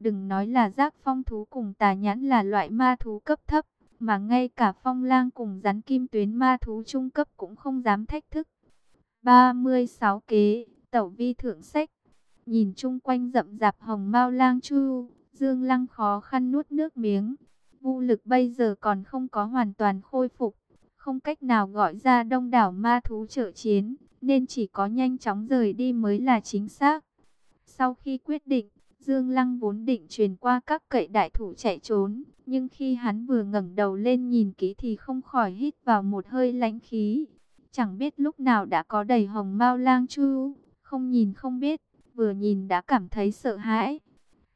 Đừng nói là giác phong thú cùng tà nhãn là loại ma thú cấp thấp, mà ngay cả phong lang cùng rắn kim tuyến ma thú trung cấp cũng không dám thách thức. 36 kế, tẩu vi thượng sách, nhìn chung quanh rậm rạp hồng mau lang chu, dương lăng khó khăn nuốt nước miếng. Vũ lực bây giờ còn không có hoàn toàn khôi phục, không cách nào gọi ra đông đảo ma thú trợ chiến, nên chỉ có nhanh chóng rời đi mới là chính xác. Sau khi quyết định, Dương Lăng vốn định truyền qua các cậy đại thủ chạy trốn, nhưng khi hắn vừa ngẩng đầu lên nhìn kỹ thì không khỏi hít vào một hơi lãnh khí. Chẳng biết lúc nào đã có đầy hồng mao lang chu, không nhìn không biết, vừa nhìn đã cảm thấy sợ hãi.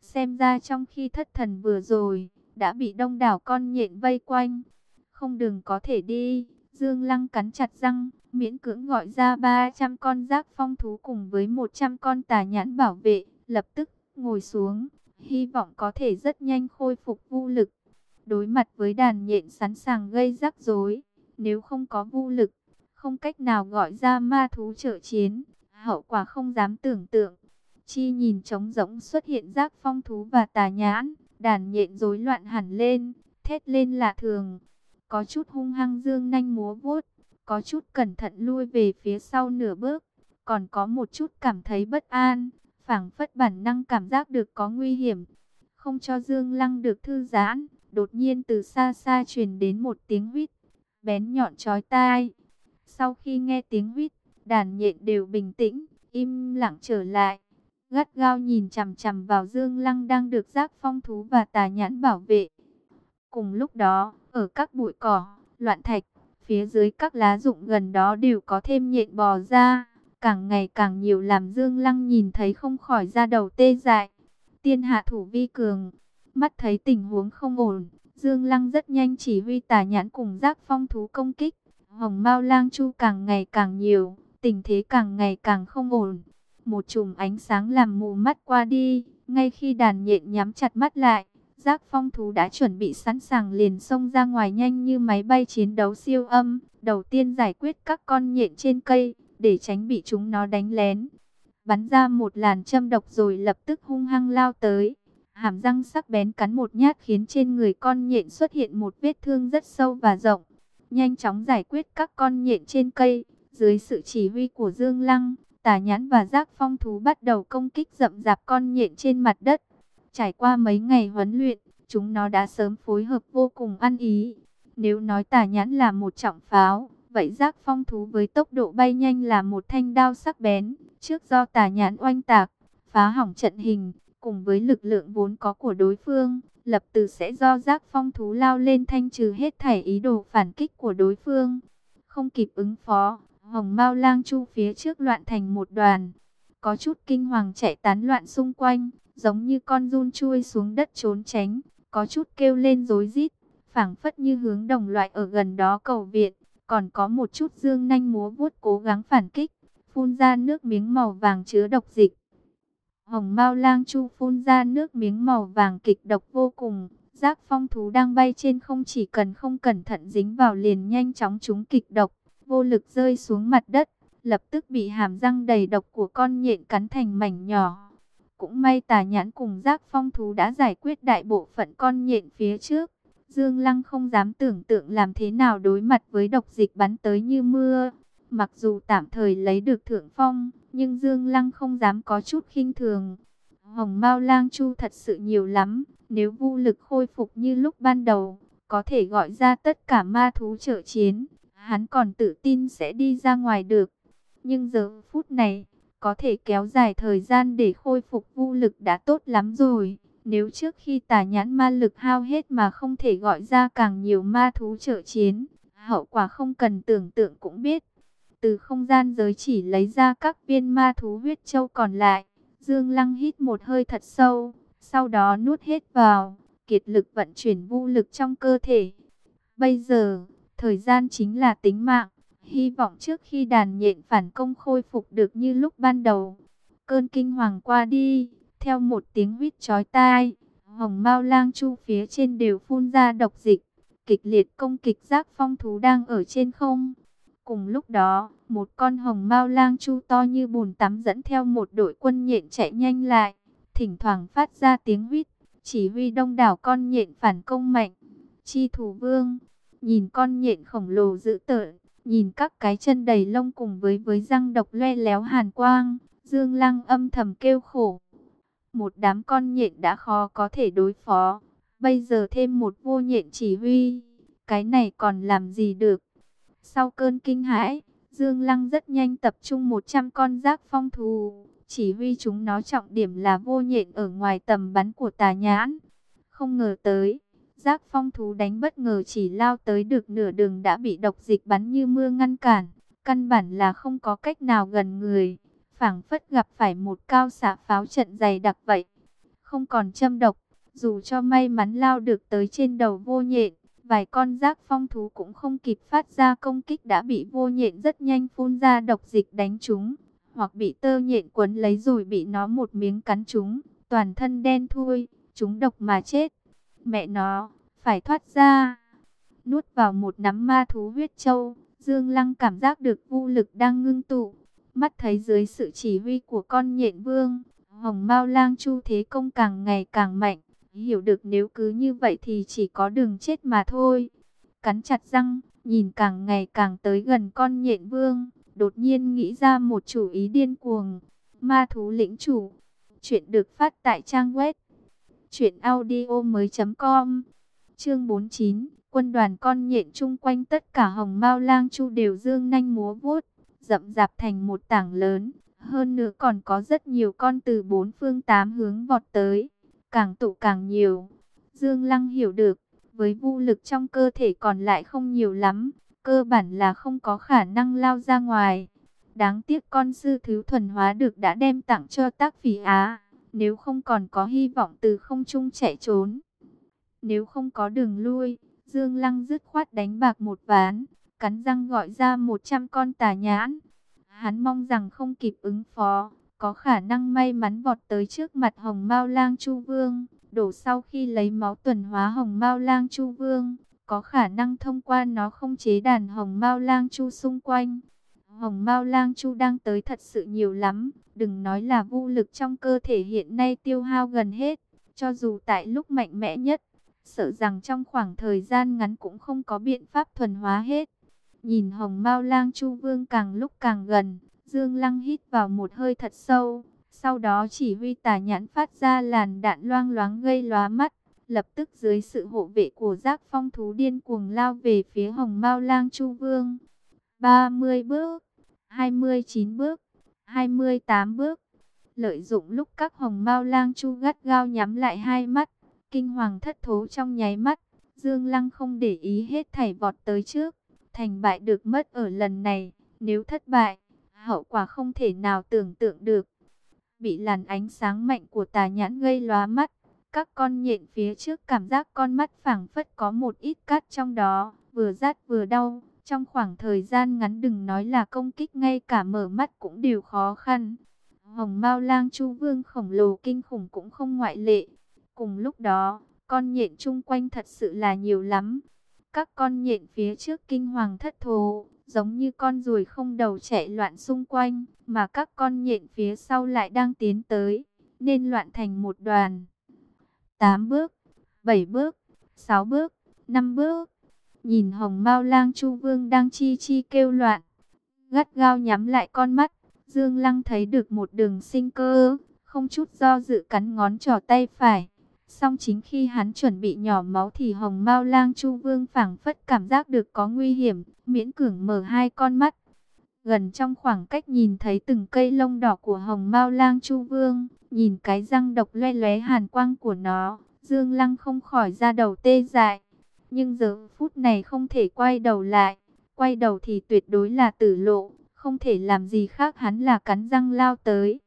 Xem ra trong khi thất thần vừa rồi, đã bị đông đảo con nhện vây quanh. Không đường có thể đi, Dương Lăng cắn chặt răng, miễn cưỡng gọi ra 300 con giác phong thú cùng với 100 con tà nhãn bảo vệ, lập tức ngồi xuống, hy vọng có thể rất nhanh khôi phục vô lực. Đối mặt với đàn nhện sẵn sàng gây rắc rối, nếu không có vô lực, không cách nào gọi ra ma thú trợ chiến, hậu quả không dám tưởng tượng. Chi nhìn trống rỗng xuất hiện giác phong thú và tà nhãn, đàn nhện rối loạn hẳn lên, thét lên lạ thường. Có chút hung hăng dương nanh múa vuốt, có chút cẩn thận lui về phía sau nửa bước, còn có một chút cảm thấy bất an, phảng phất bản năng cảm giác được có nguy hiểm. Không cho Dương Lăng được thư giãn, đột nhiên từ xa xa truyền đến một tiếng huýt, bén nhọn chói tai. Sau khi nghe tiếng huýt, đàn nhện đều bình tĩnh, im lặng trở lại. Gắt gao nhìn chằm chằm vào Dương Lăng đang được giác phong thú và tà nhãn bảo vệ. Cùng lúc đó, ở các bụi cỏ, loạn thạch, phía dưới các lá rụng gần đó đều có thêm nhện bò ra càng ngày càng nhiều làm Dương Lăng nhìn thấy không khỏi ra đầu tê dại. Tiên hạ thủ vi cường, mắt thấy tình huống không ổn, Dương Lăng rất nhanh chỉ huy tà nhãn cùng giác phong thú công kích. Hồng Mao Lang Chu càng ngày càng nhiều, tình thế càng ngày càng không ổn. Một chùm ánh sáng làm mù mắt qua đi, ngay khi đàn nhện nhắm chặt mắt lại, giác phong thú đã chuẩn bị sẵn sàng liền xông ra ngoài nhanh như máy bay chiến đấu siêu âm. Đầu tiên giải quyết các con nhện trên cây, để tránh bị chúng nó đánh lén. Bắn ra một làn châm độc rồi lập tức hung hăng lao tới. Hàm răng sắc bén cắn một nhát khiến trên người con nhện xuất hiện một vết thương rất sâu và rộng. Nhanh chóng giải quyết các con nhện trên cây, dưới sự chỉ huy của Dương Lăng, tà nhãn và giác phong thú bắt đầu công kích rậm rạp con nhện trên mặt đất. Trải qua mấy ngày huấn luyện, chúng nó đã sớm phối hợp vô cùng ăn ý. Nếu nói tà nhãn là một trọng pháo, Vậy giác phong thú với tốc độ bay nhanh là một thanh đao sắc bén, trước do tà nhãn oanh tạc, phá hỏng trận hình, cùng với lực lượng vốn có của đối phương, lập từ sẽ do giác phong thú lao lên thanh trừ hết thảy ý đồ phản kích của đối phương. Không kịp ứng phó, hồng mao lang chu phía trước loạn thành một đoàn, có chút kinh hoàng chạy tán loạn xung quanh, giống như con run chui xuống đất trốn tránh, có chút kêu lên rối rít, phảng phất như hướng đồng loại ở gần đó cầu viện còn có một chút dương nanh múa vuốt cố gắng phản kích, phun ra nước miếng màu vàng chứa độc dịch. Hồng Mao Lang Chu phun ra nước miếng màu vàng kịch độc vô cùng, giác phong thú đang bay trên không chỉ cần không cẩn thận dính vào liền nhanh chóng trúng kịch độc, vô lực rơi xuống mặt đất, lập tức bị hàm răng đầy độc của con nhện cắn thành mảnh nhỏ. Cũng may tà nhãn cùng giác phong thú đã giải quyết đại bộ phận con nhện phía trước, Dương Lăng không dám tưởng tượng làm thế nào đối mặt với độc dịch bắn tới như mưa. Mặc dù tạm thời lấy được thượng phong, nhưng Dương Lăng không dám có chút khinh thường. Hồng Mao Lang Chu thật sự nhiều lắm, nếu vô lực khôi phục như lúc ban đầu, có thể gọi ra tất cả ma thú trợ chiến, hắn còn tự tin sẽ đi ra ngoài được. Nhưng giờ phút này, có thể kéo dài thời gian để khôi phục vô lực đã tốt lắm rồi. Nếu trước khi tà nhãn ma lực hao hết mà không thể gọi ra càng nhiều ma thú trợ chiến, hậu quả không cần tưởng tượng cũng biết. Từ không gian giới chỉ lấy ra các viên ma thú huyết châu còn lại, Dương Lăng hít một hơi thật sâu, sau đó nuốt hết vào, kiệt lực vận chuyển vũ lực trong cơ thể. Bây giờ, thời gian chính là tính mạng, hy vọng trước khi đàn nhện phản công khôi phục được như lúc ban đầu. Cơn kinh hoàng qua đi, theo một tiếng huýt chói tai, hồng mao lang chu phía trên đều phun ra độc dịch, kịch liệt công kịch giác phong thú đang ở trên không. Cùng lúc đó, một con hồng mao lang chu to như bùn tắm dẫn theo một đội quân nhện chạy nhanh lại, thỉnh thoảng phát ra tiếng huýt, chỉ huy đông đảo con nhện phản công mạnh. Chi thủ vương, nhìn con nhện khổng lồ dữ tợn, nhìn các cái chân đầy lông cùng với với răng độc loe léo hàn quang, Dương Lăng âm thầm kêu khổ. Một đám con nhện đã khó có thể đối phó, bây giờ thêm một vô nhện chỉ huy, cái này còn làm gì được. Sau cơn kinh hãi, Dương Lăng rất nhanh tập trung 100 con giác phong thú, chỉ huy chúng nó trọng điểm là vô nhện ở ngoài tầm bắn của tà nhãn. Không ngờ tới, giác phong thú đánh bất ngờ chỉ lao tới được nửa đường đã bị độc dịch bắn như mưa ngăn cản. Căn bản là không có cách nào gần người, phảng phất gặp phải một cao xạ pháo trận dày đặc vậy. Không còn châm độc, dù cho may mắn lao được tới trên đầu vô nhện, vài con giác phong thú cũng không kịp phát ra công kích đã bị vô nhện rất nhanh phun ra độc dịch đánh chúng, hoặc bị tơ nhện quấn lấy rồi bị nó một miếng cắn chúng, toàn thân đen thui, chúng độc mà chết. Mẹ nó, phải thoát ra. Nuốt vào một nắm ma thú huyết châu, Dương Lăng cảm giác được vô lực đang ngưng tụ. Mắt thấy dưới sự chỉ huy của con nhện vương, hồng mao lang chu thế công càng ngày càng mạnh. Hiểu được nếu cứ như vậy thì chỉ có đường chết mà thôi. Cắn chặt răng, nhìn càng ngày càng tới gần con nhện vương. Đột nhiên nghĩ ra một chủ ý điên cuồng. Ma thú lĩnh chủ. Chuyện được phát tại trang web. Chuyện audio mới com. Chương 49. Quân đoàn con nhện chung quanh tất cả hồng mao lang chu đều dương nanh múa vuốt. Rậm rạp thành một tảng lớn. Hơn nữa còn có rất nhiều con từ bốn phương tám hướng vọt tới càng tụ càng nhiều. Dương Lăng hiểu được, với vũ lực trong cơ thể còn lại không nhiều lắm, cơ bản là không có khả năng lao ra ngoài. Đáng tiếc con sư thứ thuần hóa được đã đem tặng cho tác phỉ Á, nếu không còn có hy vọng từ không trung chạy trốn. Nếu không có đường lui, Dương Lăng dứt khoát đánh bạc một ván, cắn răng gọi ra 100 con tà nhãn. Hắn mong rằng không kịp ứng phó, có khả năng may mắn vọt tới trước mặt Hồng Mao Lang Chu Vương, đổ sau khi lấy máu tuần hóa Hồng Mao Lang Chu Vương, có khả năng thông qua nó không chế đàn Hồng Mao Lang Chu xung quanh. Hồng Mao Lang Chu đang tới thật sự nhiều lắm, đừng nói là vô lực trong cơ thể hiện nay tiêu hao gần hết, cho dù tại lúc mạnh mẽ nhất, sợ rằng trong khoảng thời gian ngắn cũng không có biện pháp thuần hóa hết. Nhìn Hồng Mao Lang Chu Vương càng lúc càng gần, Dương Lăng hít vào một hơi thật sâu, sau đó chỉ huy tà nhãn phát ra làn đạn loang loáng gây lóa mắt. Lập tức dưới sự hộ vệ của giác phong thú điên cuồng lao về phía hồng mao lang chu vương. 30 bước, 29 bước, 28 bước. Lợi dụng lúc các hồng mao lang chu gắt gao nhắm lại hai mắt, kinh hoàng thất thố trong nháy mắt. Dương Lăng không để ý hết thảy vọt tới trước, thành bại được mất ở lần này, nếu thất bại, hậu quả không thể nào tưởng tượng được. Bị làn ánh sáng mạnh của tà nhãn gây lóa mắt, các con nhện phía trước cảm giác con mắt phảng phất có một ít cát trong đó, vừa rát vừa đau. Trong khoảng thời gian ngắn đừng nói là công kích ngay cả mở mắt cũng đều khó khăn. Hồng Mao Lang Chu Vương khổng lồ kinh khủng cũng không ngoại lệ. Cùng lúc đó, con nhện chung quanh thật sự là nhiều lắm. Các con nhện phía trước kinh hoàng thất thố, giống như con ruồi không đầu chạy loạn xung quanh, mà các con nhện phía sau lại đang tiến tới, nên loạn thành một đoàn. 8 bước, 7 bước, 6 bước, 5 bước. Nhìn hồng mao lang chu vương đang chi chi kêu loạn, gắt gao nhắm lại con mắt, Dương Lăng thấy được một đường sinh cơ, không chút do dự cắn ngón trỏ tay phải. Song chính khi hắn chuẩn bị nhỏ máu thì hồng mao lang chu vương phảng phất cảm giác được có nguy hiểm, miễn cưỡng mở hai con mắt. Gần trong khoảng cách nhìn thấy từng cây lông đỏ của hồng mao lang chu vương, nhìn cái răng độc loe lóe hàn quang của nó, dương lăng không khỏi ra đầu tê dại. Nhưng giờ phút này không thể quay đầu lại, quay đầu thì tuyệt đối là tử lộ, không thể làm gì khác hắn là cắn răng lao tới.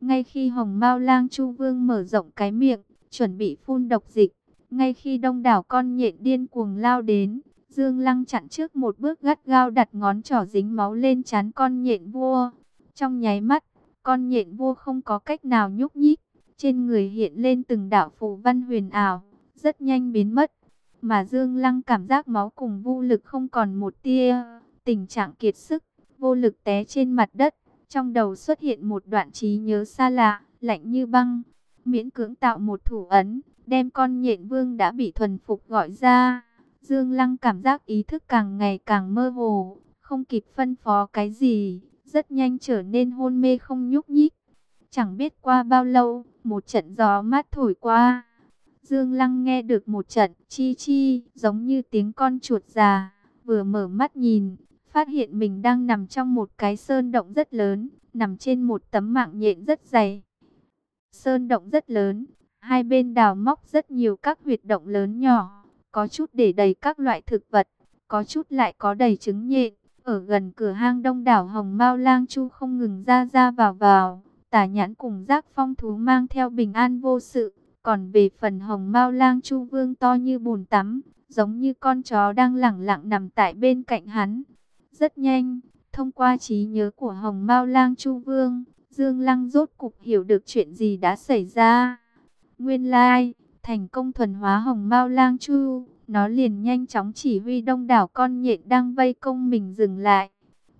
Ngay khi hồng mao lang chu vương mở rộng cái miệng, chuẩn bị phun độc dịch. Ngay khi đông đảo con nhện điên cuồng lao đến, Dương Lăng chặn trước một bước gắt gao đặt ngón trỏ dính máu lên chán con nhện vua. Trong nháy mắt, con nhện vua không có cách nào nhúc nhích, trên người hiện lên từng đạo phù văn huyền ảo, rất nhanh biến mất. Mà Dương Lăng cảm giác máu cùng vô lực không còn một tia, tình trạng kiệt sức, vô lực té trên mặt đất. Trong đầu xuất hiện một đoạn trí nhớ xa lạ, lạnh như băng miễn cưỡng tạo một thủ ấn, đem con nhện vương đã bị thuần phục gọi ra. Dương Lăng cảm giác ý thức càng ngày càng mơ hồ, không kịp phân phó cái gì, rất nhanh trở nên hôn mê không nhúc nhích. Chẳng biết qua bao lâu, một trận gió mát thổi qua. Dương Lăng nghe được một trận chi chi, giống như tiếng con chuột già, vừa mở mắt nhìn, phát hiện mình đang nằm trong một cái sơn động rất lớn, nằm trên một tấm mạng nhện rất dày. Sơn động rất lớn, hai bên đào móc rất nhiều các huyệt động lớn nhỏ, có chút để đầy các loại thực vật, có chút lại có đầy trứng nhện. Ở gần cửa hang đông đảo Hồng Mao Lang Chu không ngừng ra ra vào vào, tả nhãn cùng giác phong thú mang theo bình an vô sự. Còn về phần Hồng Mao Lang Chu Vương to như bùn tắm, giống như con chó đang lẳng lặng nằm tại bên cạnh hắn. Rất nhanh, thông qua trí nhớ của Hồng Mao Lang Chu Vương, Dương Lăng rốt cục hiểu được chuyện gì đã xảy ra. Nguyên lai, thành công thuần hóa Hồng Mao Lang Chu, nó liền nhanh chóng chỉ huy đông đảo con nhện đang vây công mình dừng lại.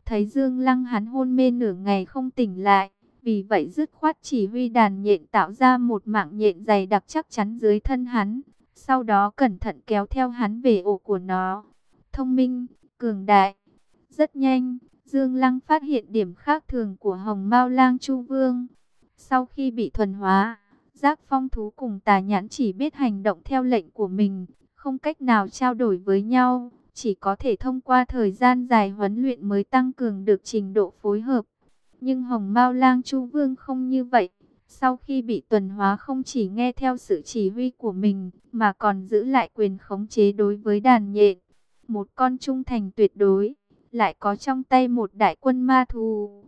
Thấy Dương Lăng hắn hôn mê nửa ngày không tỉnh lại, vì vậy dứt khoát chỉ huy đàn nhện tạo ra một mạng nhện dày đặc chắc chắn dưới thân hắn, sau đó cẩn thận kéo theo hắn về ổ của nó. Thông minh, cường đại, rất nhanh, Dương Lăng phát hiện điểm khác thường của Hồng Mao Lang Chu Vương. Sau khi bị thuần hóa, giác phong thú cùng tà nhãn chỉ biết hành động theo lệnh của mình, không cách nào trao đổi với nhau, chỉ có thể thông qua thời gian dài huấn luyện mới tăng cường được trình độ phối hợp. Nhưng Hồng Mao Lang Chu Vương không như vậy. Sau khi bị tuần hóa không chỉ nghe theo sự chỉ huy của mình, mà còn giữ lại quyền khống chế đối với đàn nhện. Một con trung thành tuyệt đối, lại có trong tay một đại quân ma thù.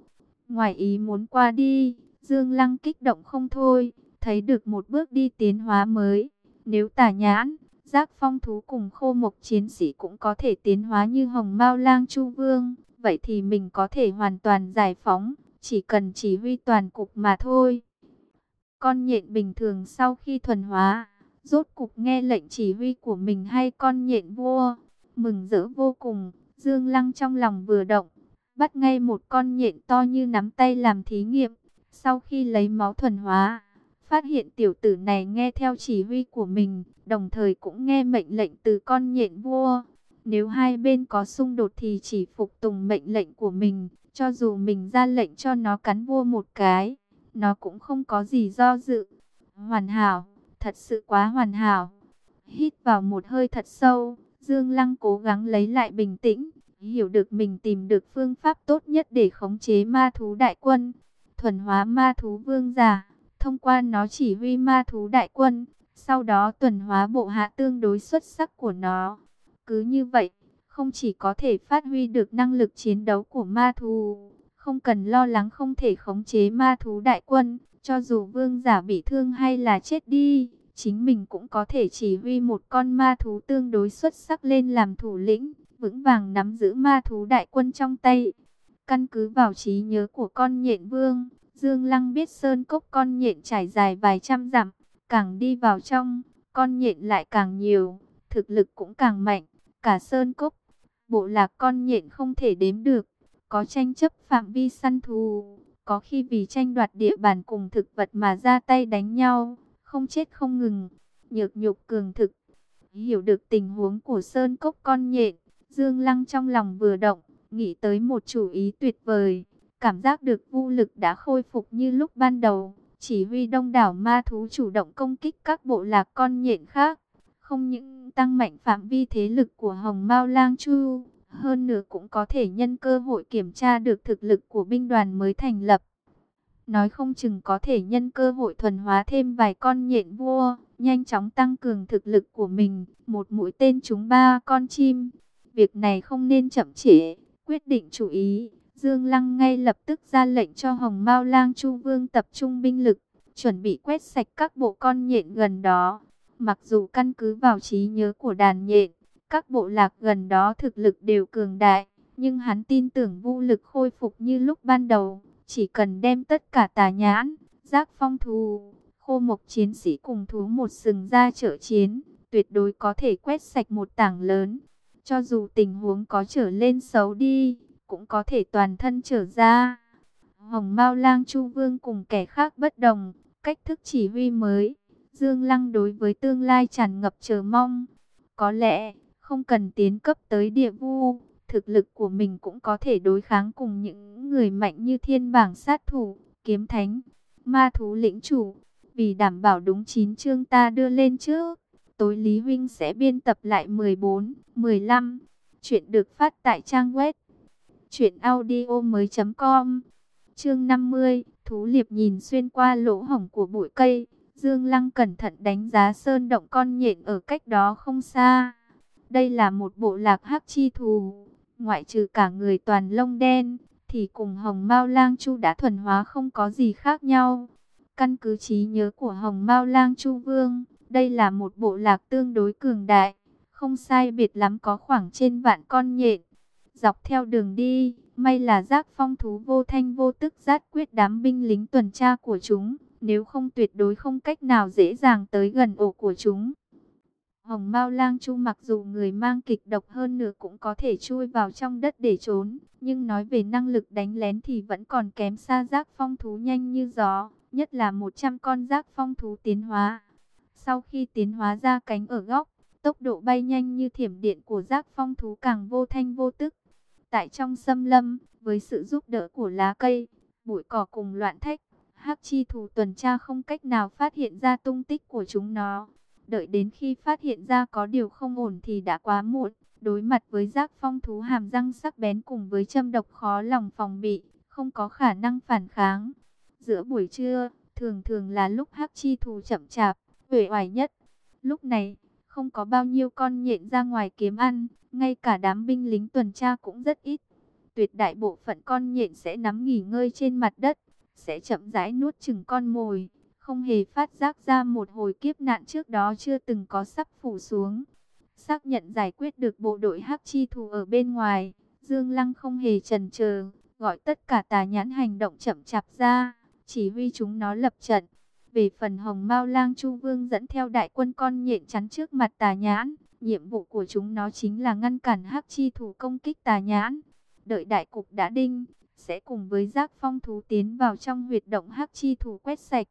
Ngoài ý muốn qua đi, Dương Lăng kích động không thôi, thấy được một bước đi tiến hóa mới. Nếu tả nhãn, giác phong thú cùng khô mộc chiến sĩ cũng có thể tiến hóa như hồng mao lang chu vương, vậy thì mình có thể hoàn toàn giải phóng, chỉ cần chỉ huy toàn cục mà thôi. Con nhện bình thường sau khi thuần hóa, rốt cục nghe lệnh chỉ huy của mình hay con nhện vua, mừng rỡ vô cùng, Dương Lăng trong lòng vừa động, bắt ngay một con nhện to như nắm tay làm thí nghiệm, sau khi lấy máu thuần hóa Phát hiện tiểu tử này nghe theo chỉ huy của mình, đồng thời cũng nghe mệnh lệnh từ con nhện vua. Nếu hai bên có xung đột thì chỉ phục tùng mệnh lệnh của mình, cho dù mình ra lệnh cho nó cắn vua một cái, nó cũng không có gì do dự. Hoàn hảo, thật sự quá hoàn hảo. Hít vào một hơi thật sâu, Dương Lăng cố gắng lấy lại bình tĩnh, hiểu được mình tìm được phương pháp tốt nhất để khống chế ma thú đại quân, thuần hóa ma thú vương giả thông qua nó chỉ huy ma thú đại quân, sau đó tuần hóa bộ hạ tương đối xuất sắc của nó. Cứ như vậy, không chỉ có thể phát huy được năng lực chiến đấu của ma thú, không cần lo lắng không thể khống chế ma thú đại quân, cho dù vương giả bị thương hay là chết đi, chính mình cũng có thể chỉ huy một con ma thú tương đối xuất sắc lên làm thủ lĩnh, vững vàng nắm giữ ma thú đại quân trong tay. Căn cứ vào trí nhớ của con nhện vương, Dương Lăng biết sơn cốc con nhện trải dài vài trăm dặm, càng đi vào trong, con nhện lại càng nhiều, thực lực cũng càng mạnh. Cả sơn cốc, bộ lạc con nhện không thể đếm được, có tranh chấp phạm vi săn thù, có khi vì tranh đoạt địa bàn cùng thực vật mà ra tay đánh nhau, không chết không ngừng, nhược nhục cường thực. Hiểu được tình huống của sơn cốc con nhện, Dương Lăng trong lòng vừa động, nghĩ tới một chủ ý tuyệt vời. Cảm giác được vô lực đã khôi phục như lúc ban đầu. Chỉ huy đông đảo ma thú chủ động công kích các bộ lạc con nhện khác. Không những tăng mạnh phạm vi thế lực của Hồng Mao Lang Chu. Hơn nữa cũng có thể nhân cơ hội kiểm tra được thực lực của binh đoàn mới thành lập. Nói không chừng có thể nhân cơ hội thuần hóa thêm vài con nhện vua. Nhanh chóng tăng cường thực lực của mình. Một mũi tên trúng ba con chim. Việc này không nên chậm trễ. Quyết định chủ ý Dương Lăng ngay lập tức ra lệnh cho Hồng Mao Lang Chu Vương tập trung binh lực, chuẩn bị quét sạch các bộ con nhện gần đó. Mặc dù căn cứ vào trí nhớ của đàn nhện, các bộ lạc gần đó thực lực đều cường đại, nhưng hắn tin tưởng vô lực khôi phục như lúc ban đầu, chỉ cần đem tất cả tà nhãn, giác phong thù, khô mộc chiến sĩ cùng thú một sừng ra trợ chiến, tuyệt đối có thể quét sạch một tảng lớn. Cho dù tình huống có trở lên xấu đi, cũng có thể toàn thân trở ra. Hồng Mao Lang Chu Vương cùng kẻ khác bất đồng, cách thức chỉ huy mới, Dương Lăng đối với tương lai tràn ngập chờ mong. Có lẽ, không cần tiến cấp tới địa vu, thực lực của mình cũng có thể đối kháng cùng những người mạnh như thiên bảng sát thủ, kiếm thánh, ma thú lĩnh chủ. Vì đảm bảo đúng 9 chương ta đưa lên trước, tối Lý Huynh sẽ biên tập lại 14, 15. Chuyện được phát tại trang web truyệnaudiomoi.com. Chương 50, thú liệp nhìn xuyên qua lỗ hổng của bụi cây, Dương Lăng cẩn thận đánh giá sơn động con nhện ở cách đó không xa. Đây là một bộ lạc hắc chi thù, ngoại trừ cả người toàn lông đen, thì cùng hồng mao lang chu đã thuần hóa không có gì khác nhau. Căn cứ trí nhớ của hồng mao lang chu vương, đây là một bộ lạc tương đối cường đại, không sai biệt lắm có khoảng trên vạn con nhện. Dọc theo đường đi, may là giác phong thú vô thanh vô tức giát quyết đám binh lính tuần tra của chúng, nếu không tuyệt đối không cách nào dễ dàng tới gần ổ của chúng. Hồng Mao Lang Chu mặc dù người mang kịch độc hơn nữa cũng có thể chui vào trong đất để trốn, nhưng nói về năng lực đánh lén thì vẫn còn kém xa giác phong thú nhanh như gió, nhất là 100 con giác phong thú tiến hóa. Sau khi tiến hóa ra cánh ở góc, tốc độ bay nhanh như thiểm điện của giác phong thú càng vô thanh vô tức. Tại trong xâm lâm, với sự giúp đỡ của lá cây, bụi cỏ cùng loạn thách, hắc chi thú tuần tra không cách nào phát hiện ra tung tích của chúng nó. Đợi đến khi phát hiện ra có điều không ổn thì đã quá muộn. Đối mặt với giác phong thú hàm răng sắc bén cùng với châm độc khó lòng phòng bị, không có khả năng phản kháng. Giữa buổi trưa, thường thường là lúc hắc chi thù chậm chạp, uể oải nhất. Lúc này, không có bao nhiêu con nhện ra ngoài kiếm ăn, ngay cả đám binh lính tuần tra cũng rất ít. Tuyệt đại bộ phận con nhện sẽ nắm nghỉ ngơi trên mặt đất, sẽ chậm rãi nuốt chừng con mồi, không hề phát giác ra một hồi kiếp nạn trước đó chưa từng có sắp phủ xuống. Xác nhận giải quyết được bộ đội hắc chi thù ở bên ngoài, Dương Lăng không hề chần chờ, gọi tất cả tà nhãn hành động chậm chạp ra, chỉ huy chúng nó lập trận. Về phần Hồng Mao Lang Chu Vương dẫn theo đại quân con nhện chắn trước mặt tà nhãn, nhiệm vụ của chúng nó chính là ngăn cản hắc chi thủ công kích tà nhãn. Đợi đại cục đã đinh, sẽ cùng với giác phong thú tiến vào trong huyệt động hắc chi thủ quét sạch.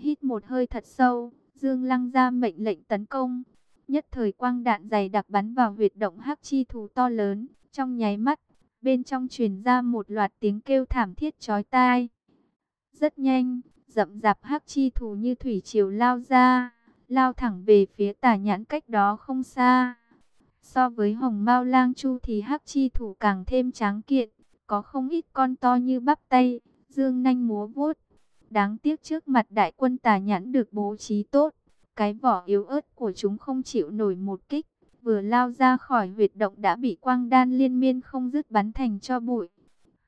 Hít một hơi thật sâu, Dương Lăng ra mệnh lệnh tấn công. Nhất thời quang đạn dày đặc bắn vào huyệt động hắc chi thủ to lớn, trong nháy mắt, bên trong truyền ra một loạt tiếng kêu thảm thiết chói tai. Rất nhanh, rậm rạp hắc chi thủ như thủy triều lao ra, lao thẳng về phía tà nhãn cách đó không xa. So với hồng mao lang chu thì hắc chi thủ càng thêm tráng kiện, có không ít con to như bắp tay, dương nanh múa vuốt. Đáng tiếc trước mặt đại quân tà nhãn được bố trí tốt, cái vỏ yếu ớt của chúng không chịu nổi một kích, vừa lao ra khỏi huyệt động đã bị quang đan liên miên không dứt bắn thành cho bụi.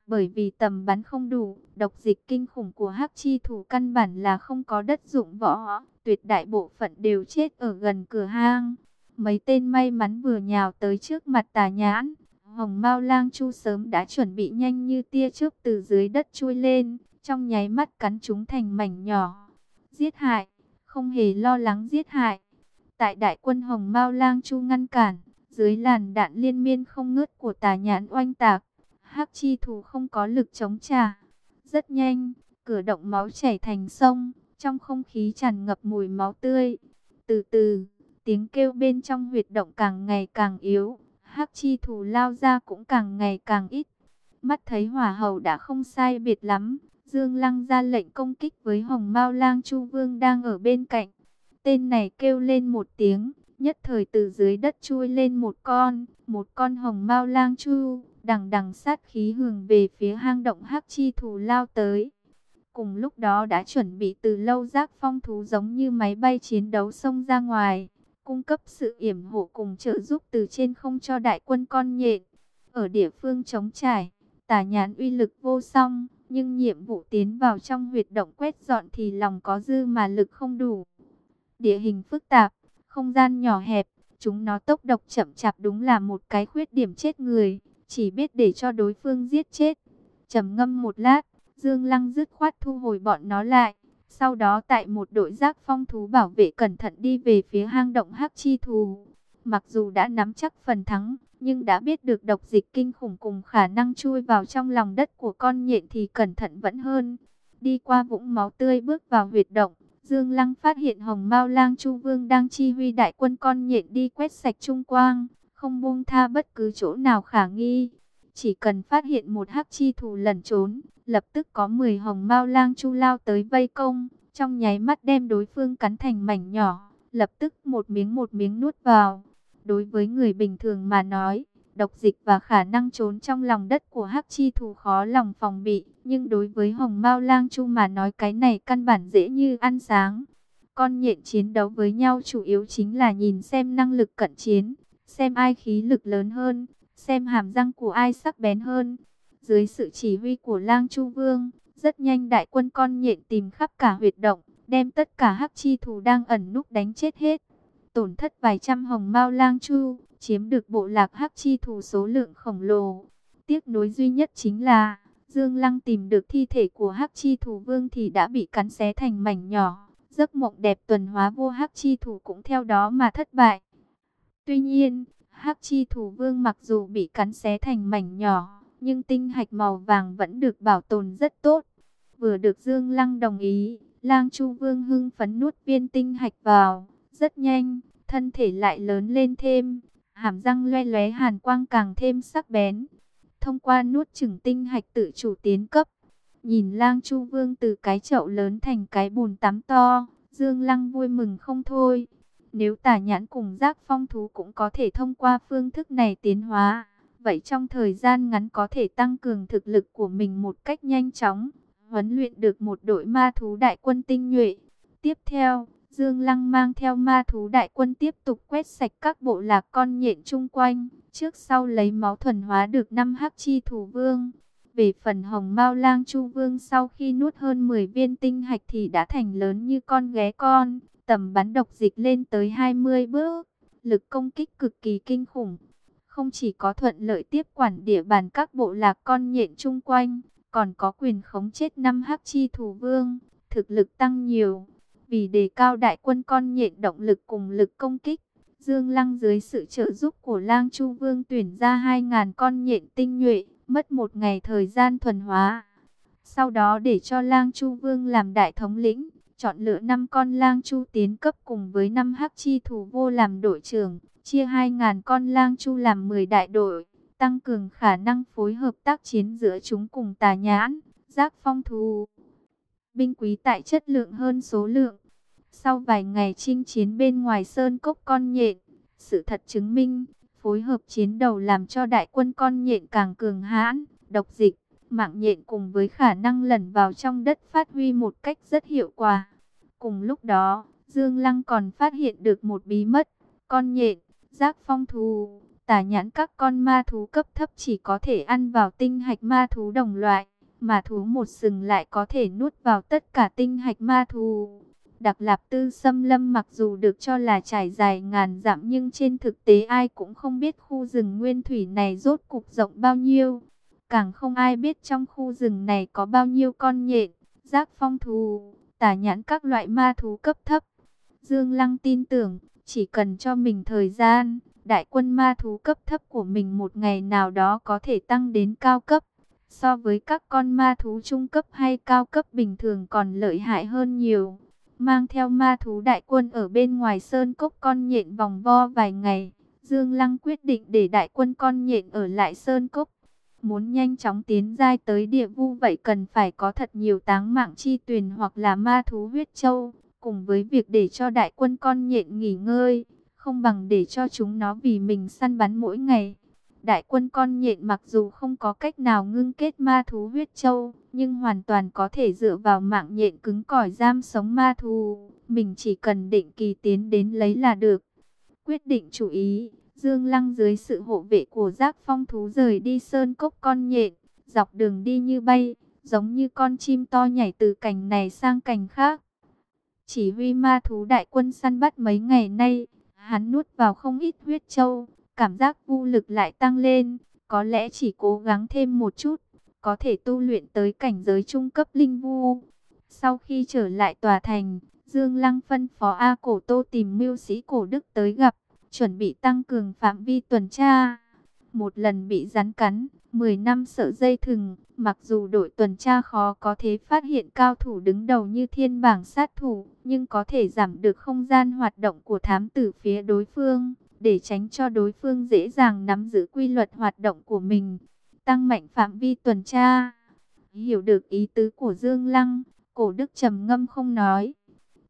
Bởi vì tầm bắn không đủ, độc dịch kinh khủng của hắc chi thủ căn bản là không có đất dụng võ, tuyệt đại bộ phận đều chết ở gần cửa hang. Mấy tên may mắn vừa nhào tới trước mặt tà nhãn, hồng mao lang chu sớm đã chuẩn bị nhanh như tia chớp từ dưới đất chui lên, trong nháy mắt cắn chúng thành mảnh nhỏ. Giết hại, không hề lo lắng giết hại. Tại đại quân hồng mao lang chu ngăn cản, dưới làn đạn liên miên không ngớt của tà nhãn oanh tạc, hắc chi thủ không có lực chống trả. Rất nhanh, cửa động máu chảy thành sông, trong không khí tràn ngập mùi máu tươi. Từ từ, tiếng kêu bên trong huyệt động càng ngày càng yếu, hắc chi thủ lao ra cũng càng ngày càng ít. Mắt thấy hỏa hầu đã không sai biệt lắm, Dương Lăng ra lệnh công kích với Hồng Mao Lang Chu Vương đang ở bên cạnh. Tên này kêu lên một tiếng, nhất thời từ dưới đất chui lên một con, một con Hồng Mao Lang Chu đằng đằng sát khí hướng về phía hang động hắc chi thù lao tới. Cùng lúc đó đã chuẩn bị từ lâu giác phong thú giống như máy bay chiến đấu xông ra ngoài, cung cấp sự yểm hộ cùng trợ giúp từ trên không cho đại quân con nhện. Ở địa phương chống trải, tà nhãn uy lực vô song, nhưng nhiệm vụ tiến vào trong huyệt động quét dọn thì lòng có dư mà lực không đủ. Địa hình phức tạp, không gian nhỏ hẹp, chúng nó tốc độc chậm chạp đúng là một cái khuyết điểm chết người chỉ biết để cho đối phương giết chết. trầm ngâm một lát, Dương Lăng dứt khoát thu hồi bọn nó lại. Sau đó tại một đội giác phong thú bảo vệ cẩn thận đi về phía hang động hắc chi thù Mặc dù đã nắm chắc phần thắng, nhưng đã biết được độc dịch kinh khủng cùng khả năng chui vào trong lòng đất của con nhện thì cẩn thận vẫn hơn. Đi qua vũng máu tươi bước vào huyệt động, Dương Lăng phát hiện Hồng Mao Lang Chu Vương đang chi huy đại quân con nhện đi quét sạch Trung Quang, không buông tha bất cứ chỗ nào khả nghi. Chỉ cần phát hiện một hắc chi thủ lẩn trốn, lập tức có 10 Hồng Mao Lang Chu lao tới vây công, trong nháy mắt đem đối phương cắn thành mảnh nhỏ, lập tức một miếng một miếng nuốt vào. Đối với người bình thường mà nói, độc dịch và khả năng trốn trong lòng đất của hắc chi thù khó lòng phòng bị. Nhưng đối với hồng mao lang chu mà nói cái này căn bản dễ như ăn sáng. Con nhện chiến đấu với nhau chủ yếu chính là nhìn xem năng lực cận chiến, xem ai khí lực lớn hơn, xem hàm răng của ai sắc bén hơn. Dưới sự chỉ huy của lang chu vương, rất nhanh đại quân con nhện tìm khắp cả huyệt động, đem tất cả hắc chi thù đang ẩn núp đánh chết hết. Tổn thất vài trăm hồng mao lang chu, chiếm được bộ lạc hắc chi thủ số lượng khổng lồ. Tiếc nối duy nhất chính là, Dương Lăng tìm được thi thể của hắc chi thủ vương thì đã bị cắn xé thành mảnh nhỏ. Giấc mộng đẹp tuần hóa vô hắc chi thủ cũng theo đó mà thất bại. Tuy nhiên, hắc chi thủ vương mặc dù bị cắn xé thành mảnh nhỏ, nhưng tinh hạch màu vàng vẫn được bảo tồn rất tốt. Vừa được Dương Lăng đồng ý, lang chu vương hưng phấn nuốt viên tinh hạch vào, rất nhanh, thân thể lại lớn lên thêm hàm răng loe loé hàn quang càng thêm sắc bén. Thông qua nuốt chửng tinh hạch tự chủ tiến cấp, nhìn lang chu vương từ cái chậu lớn thành cái bùn tắm to, Dương Lăng vui mừng không thôi. Nếu tả nhãn cùng giác phong thú cũng có thể thông qua phương thức này tiến hóa, vậy trong thời gian ngắn có thể tăng cường thực lực của mình một cách nhanh chóng, huấn luyện được một đội ma thú đại quân tinh nhuệ. Tiếp theo, Dương Lăng mang theo ma thú đại quân tiếp tục quét sạch các bộ lạc con nhện chung quanh, trước sau lấy máu thuần hóa được năm hắc chi thủ vương. Về phần hồng mao lang chu vương sau khi nuốt hơn 10 viên tinh hạch thì đã thành lớn như con ghé con, tầm bắn độc dịch lên tới 20 bước, lực công kích cực kỳ kinh khủng. Không chỉ có thuận lợi tiếp quản địa bàn các bộ lạc con nhện chung quanh, còn có quyền khống chết năm hắc chi thủ vương, thực lực tăng nhiều. Vì đề cao đại quân con nhện động lực cùng lực công kích, Dương Lăng dưới sự trợ giúp của Lang Chu Vương tuyển ra 2.000 con nhện tinh nhuệ, mất một ngày thời gian thuần hóa. Sau đó để cho Lang Chu Vương làm đại thống lĩnh, chọn lựa 5 con Lang Chu tiến cấp cùng với 5 hắc chi thủ vô làm đội trưởng, chia 2.000 con Lang Chu làm 10 đại đội, tăng cường khả năng phối hợp tác chiến giữa chúng cùng tà nhãn, giác phong thù, Binh quý tại chất lượng hơn số lượng. Sau vài ngày chinh chiến bên ngoài sơn cốc con nhện, sự thật chứng minh, phối hợp chiến đầu làm cho đại quân con nhện càng cường hãn, độc dịch, mạng nhện cùng với khả năng lẩn vào trong đất phát huy một cách rất hiệu quả. Cùng lúc đó, Dương Lăng còn phát hiện được một bí mật, con nhện, giác phong thú, tả nhãn các con ma thú cấp thấp chỉ có thể ăn vào tinh hạch ma thú đồng loại, mà thú một sừng lại có thể nuốt vào tất cả tinh hạch ma thú. Đặc Lạp Tư Xâm Lâm mặc dù được cho là trải dài ngàn dặm nhưng trên thực tế ai cũng không biết khu rừng nguyên thủy này rốt cục rộng bao nhiêu. Càng không ai biết trong khu rừng này có bao nhiêu con nhện, giác phong thú, tả nhãn các loại ma thú cấp thấp. Dương Lăng tin tưởng, chỉ cần cho mình thời gian, đại quân ma thú cấp thấp của mình một ngày nào đó có thể tăng đến cao cấp. So với các con ma thú trung cấp hay cao cấp bình thường còn lợi hại hơn nhiều mang theo ma thú đại quân ở bên ngoài sơn cốc con nhện vòng vo vài ngày. Dương Lăng quyết định để đại quân con nhện ở lại sơn cốc. Muốn nhanh chóng tiến giai tới địa vu vậy cần phải có thật nhiều táng mạng chi tuyền hoặc là ma thú huyết châu. Cùng với việc để cho đại quân con nhện nghỉ ngơi, không bằng để cho chúng nó vì mình săn bắn mỗi ngày. Đại quân con nhện mặc dù không có cách nào ngưng kết ma thú huyết châu, nhưng hoàn toàn có thể dựa vào mạng nhện cứng cỏi giam sống ma thú. Mình chỉ cần định kỳ tiến đến lấy là được. Quyết định chủ ý, Dương Lăng dưới sự hộ vệ của giác phong thú rời đi sơn cốc con nhện, dọc đường đi như bay, giống như con chim to nhảy từ cành này sang cành khác. Chỉ huy ma thú đại quân săn bắt mấy ngày nay, hắn nuốt vào không ít huyết châu, cảm giác vô lực lại tăng lên, có lẽ chỉ cố gắng thêm một chút, có thể tu luyện tới cảnh giới trung cấp linh vu. Sau khi trở lại tòa thành, Dương Lăng phân phó A Cổ Tô tìm mưu sĩ cổ đức tới gặp, chuẩn bị tăng cường phạm vi tuần tra. một lần bị rắn cắn, 10 năm sợ dây thừng, mặc dù đội tuần tra khó có thể phát hiện cao thủ đứng đầu như thiên bảng sát thủ, nhưng có thể giảm được không gian hoạt động của thám tử phía đối phương, để tránh cho đối phương dễ dàng nắm giữ quy luật hoạt động của mình, tăng mạnh phạm vi tuần tra. Hiểu được ý tứ của Dương Lăng, cổ đức trầm ngâm không nói.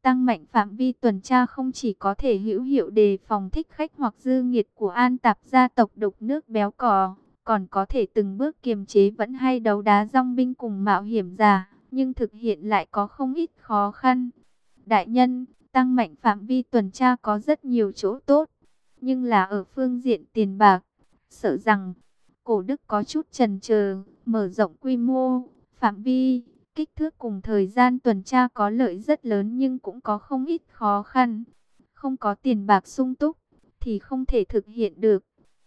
Tăng mạnh phạm vi tuần tra không chỉ có thể hữu hiệu đề phòng thích khách hoặc dư nghiệt của an tạp gia tộc đục nước béo cò, còn có thể từng bước kiềm chế vẫn hay đấu đá rong binh cùng mạo hiểm giả, nhưng thực hiện lại có không ít khó khăn. Đại nhân, tăng mạnh phạm vi tuần tra có rất nhiều chỗ tốt, nhưng là ở phương diện tiền bạc, sợ rằng cổ đức có chút trần chờ mở rộng quy mô, phạm vi, kích thước cùng thời gian tuần tra có lợi rất lớn nhưng cũng có không ít khó khăn. Không có tiền bạc sung túc thì không thể thực hiện được.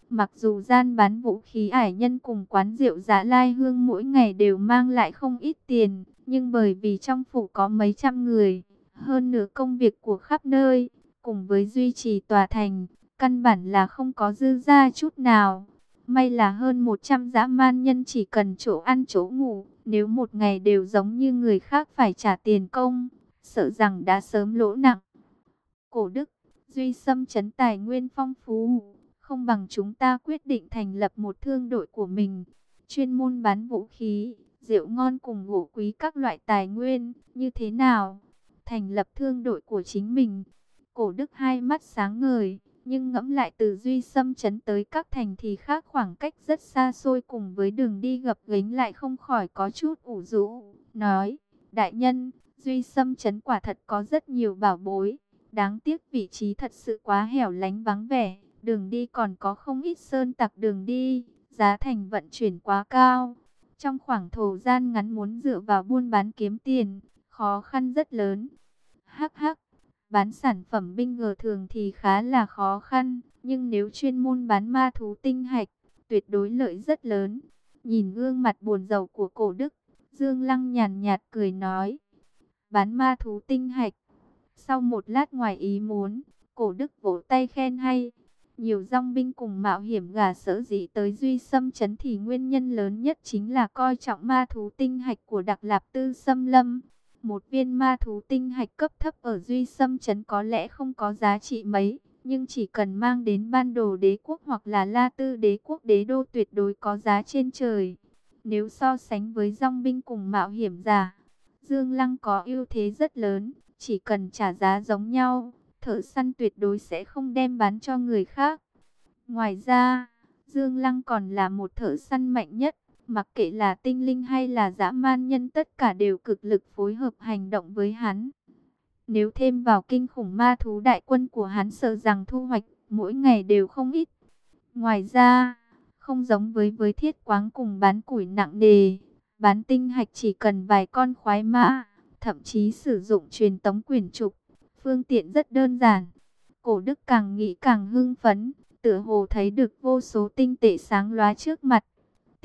Mặc dù gian bán vũ khí ải nhân cùng quán rượu giá lai hương mỗi ngày đều mang lại không ít tiền, nhưng bởi vì trong phủ có mấy trăm người, hơn nửa công việc của khắp nơi, cùng với duy trì tòa thành, căn bản là không có dư ra chút nào. May là hơn 100 dã man nhân chỉ cần chỗ ăn chỗ ngủ, nếu một ngày đều giống như người khác phải trả tiền công, sợ rằng đã sớm lỗ nặng. Cổ Đức, Duy Sâm chấn tài nguyên phong phú, không bằng chúng ta quyết định thành lập một thương đội của mình, chuyên môn bán vũ khí, rượu ngon cùng gỗ quý các loại tài nguyên, như thế nào? Thành lập thương đội của chính mình. Cổ Đức hai mắt sáng ngời, nhưng ngẫm lại từ Duy Sâm chấn tới các thành thì khác khoảng cách rất xa xôi cùng với đường đi gập ghềnh lại không khỏi có chút ủ rũ. Nói, đại nhân, Duy Sâm chấn quả thật có rất nhiều bảo bối. Đáng tiếc vị trí thật sự quá hẻo lánh vắng vẻ. Đường đi còn có không ít sơn tặc đường đi. Giá thành vận chuyển quá cao. Trong khoảng thời gian ngắn muốn dựa vào buôn bán kiếm tiền, khó khăn rất lớn. Hắc hắc, Bán sản phẩm binh ngờ thường thì khá là khó khăn, nhưng nếu chuyên môn bán ma thú tinh hạch, tuyệt đối lợi rất lớn. Nhìn gương mặt buồn rầu của cổ đức, Dương Lăng nhàn nhạt cười nói, bán ma thú tinh hạch. Sau một lát ngoài ý muốn, cổ đức vỗ tay khen hay. Nhiều dòng binh cùng mạo hiểm gà sở dĩ tới duy xâm chấn thì nguyên nhân lớn nhất chính là coi trọng ma thú tinh hạch của đặc lạp tư xâm lâm. Một viên ma thú tinh hạch cấp thấp ở Duy Sâm Trấn có lẽ không có giá trị mấy, nhưng chỉ cần mang đến ban đồ đế quốc hoặc là la tư đế quốc đế đô tuyệt đối có giá trên trời. Nếu so sánh với dòng binh cùng mạo hiểm giả, Dương Lăng có ưu thế rất lớn, chỉ cần trả giá giống nhau, thợ săn tuyệt đối sẽ không đem bán cho người khác. Ngoài ra, Dương Lăng còn là một thợ săn mạnh nhất, Mặc kệ là tinh linh hay là dã man nhân tất cả đều cực lực phối hợp hành động với hắn. Nếu thêm vào kinh khủng ma thú đại quân của hắn sợ rằng thu hoạch mỗi ngày đều không ít. Ngoài ra, không giống với với thiết quáng cùng bán củi nặng đề, bán tinh hạch chỉ cần vài con khoái mã, thậm chí sử dụng truyền tống quyển trục, phương tiện rất đơn giản. Cổ đức càng nghĩ càng hưng phấn, tựa hồ thấy được vô số tinh tệ sáng lóa trước mặt.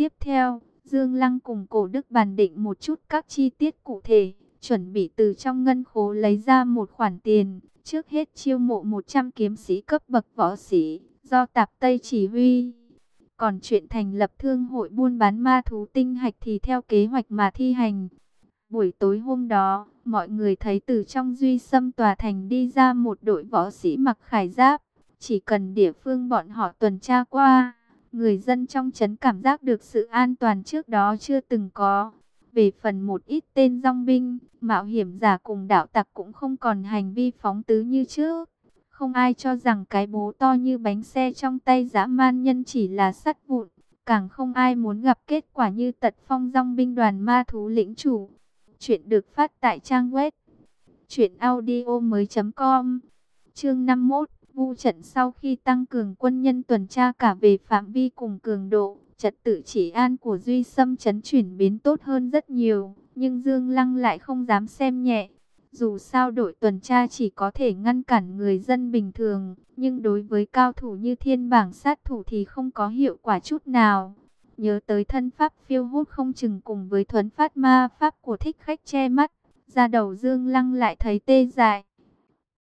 Tiếp theo, Dương Lăng cùng cổ đức bàn định một chút các chi tiết cụ thể, chuẩn bị từ trong ngân khố lấy ra một khoản tiền, trước hết chiêu mộ 100 kiếm sĩ cấp bậc võ sĩ, do Tạp Tây chỉ huy. Còn chuyện thành lập thương hội buôn bán ma thú tinh hạch thì theo kế hoạch mà thi hành. Buổi tối hôm đó, mọi người thấy từ trong duy xâm tòa thành đi ra một đội võ sĩ mặc khải giáp. Chỉ cần địa phương bọn họ tuần tra qua, người dân trong trấn cảm giác được sự an toàn trước đó chưa từng có. Về phần một ít tên rong binh, mạo hiểm giả cùng đạo tặc cũng không còn hành vi phóng tứ như trước. Không ai cho rằng cái bố to như bánh xe trong tay dã man nhân chỉ là sắt vụn. Càng không ai muốn gặp kết quả như tật phong rong binh đoàn ma thú lĩnh chủ. Chuyện được phát tại trang web. Chuyện audio mới.com Chương 51 Vu trận sau khi tăng cường quân nhân tuần tra cả về phạm vi cùng cường độ, trật tự chỉ an của Duy Sâm chấn chuyển biến tốt hơn rất nhiều, nhưng Dương Lăng lại không dám xem nhẹ. Dù sao đội tuần tra chỉ có thể ngăn cản người dân bình thường, nhưng đối với cao thủ như thiên bảng sát thủ thì không có hiệu quả chút nào. Nhớ tới thân pháp phiêu hút không chừng cùng với thuấn phát ma pháp của thích khách che mắt, ra đầu Dương Lăng lại thấy tê dại.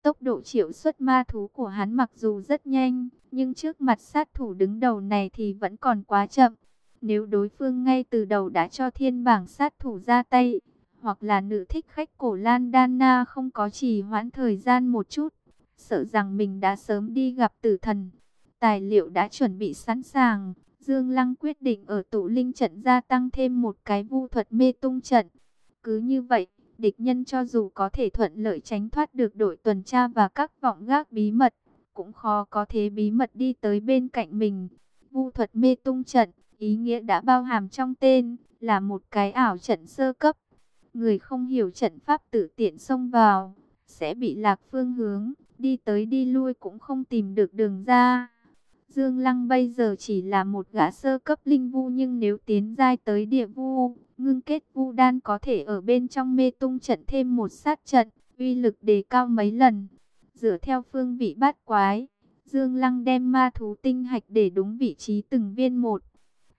Tốc độ triệu xuất ma thú của hắn mặc dù rất nhanh, nhưng trước mặt sát thủ đứng đầu này thì vẫn còn quá chậm. Nếu đối phương ngay từ đầu đã cho thiên bảng sát thủ ra tay, hoặc là nữ thích khách cổ Lan Dana không có trì hoãn thời gian một chút, sợ rằng mình đã sớm đi gặp tử thần. Tài liệu đã chuẩn bị sẵn sàng, Dương Lăng quyết định ở tụ linh trận gia tăng thêm một cái vu thuật mê tung trận. Cứ như vậy, địch nhân cho dù có thể thuận lợi tránh thoát được đội tuần tra và các vọng gác bí mật, cũng khó có thế bí mật đi tới bên cạnh mình. Vu thuật mê tung trận, ý nghĩa đã bao hàm trong tên, là một cái ảo trận sơ cấp. Người không hiểu trận pháp tự tiện xông vào, sẽ bị lạc phương hướng, đi tới đi lui cũng không tìm được đường ra. Dương Lăng bây giờ chỉ là một gã sơ cấp linh vu nhưng nếu tiến giai tới địa vu, ngưng kết vu đan có thể ở bên trong mê tung trận thêm một sát trận, uy lực đề cao mấy lần. Dựa theo phương vị bát quái, Dương Lăng đem ma thú tinh hạch để đúng vị trí từng viên một.